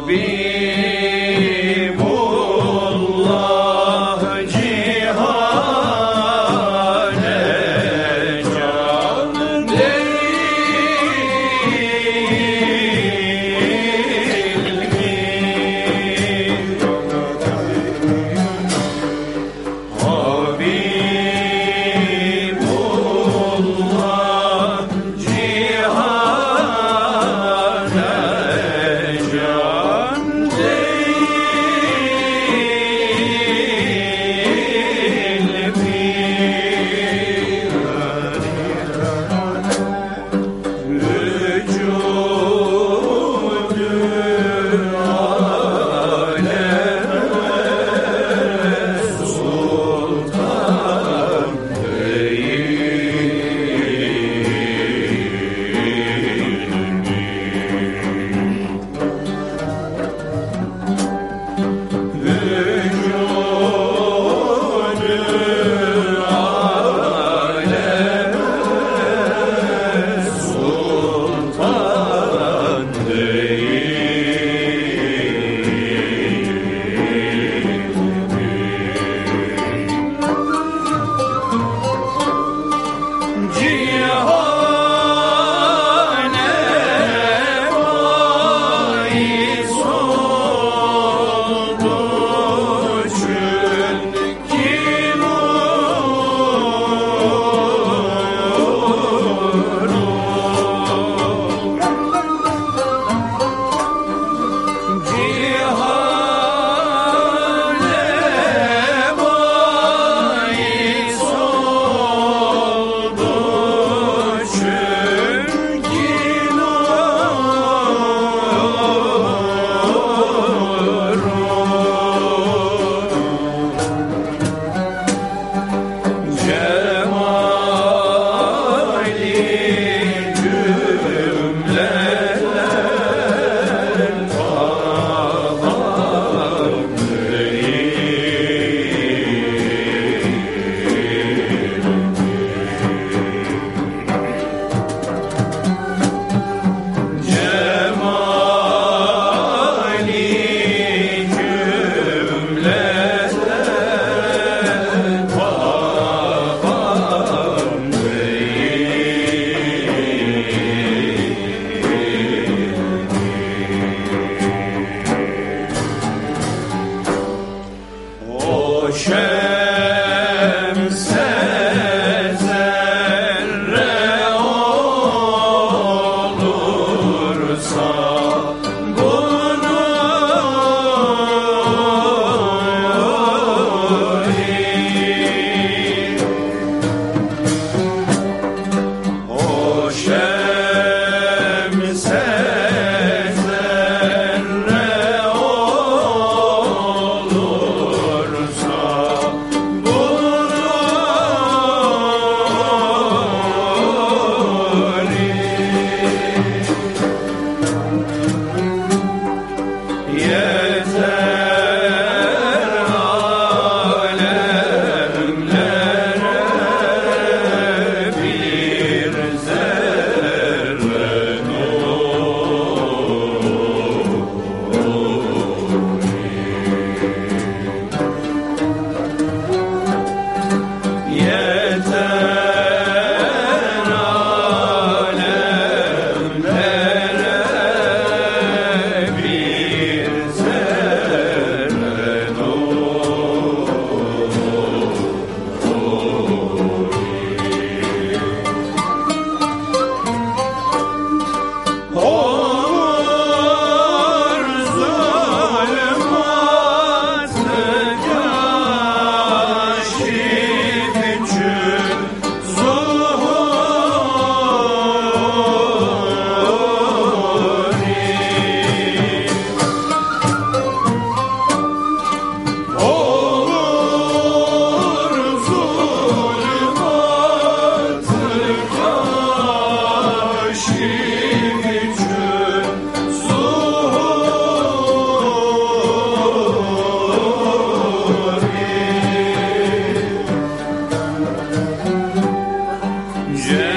be Hashem. Yeah.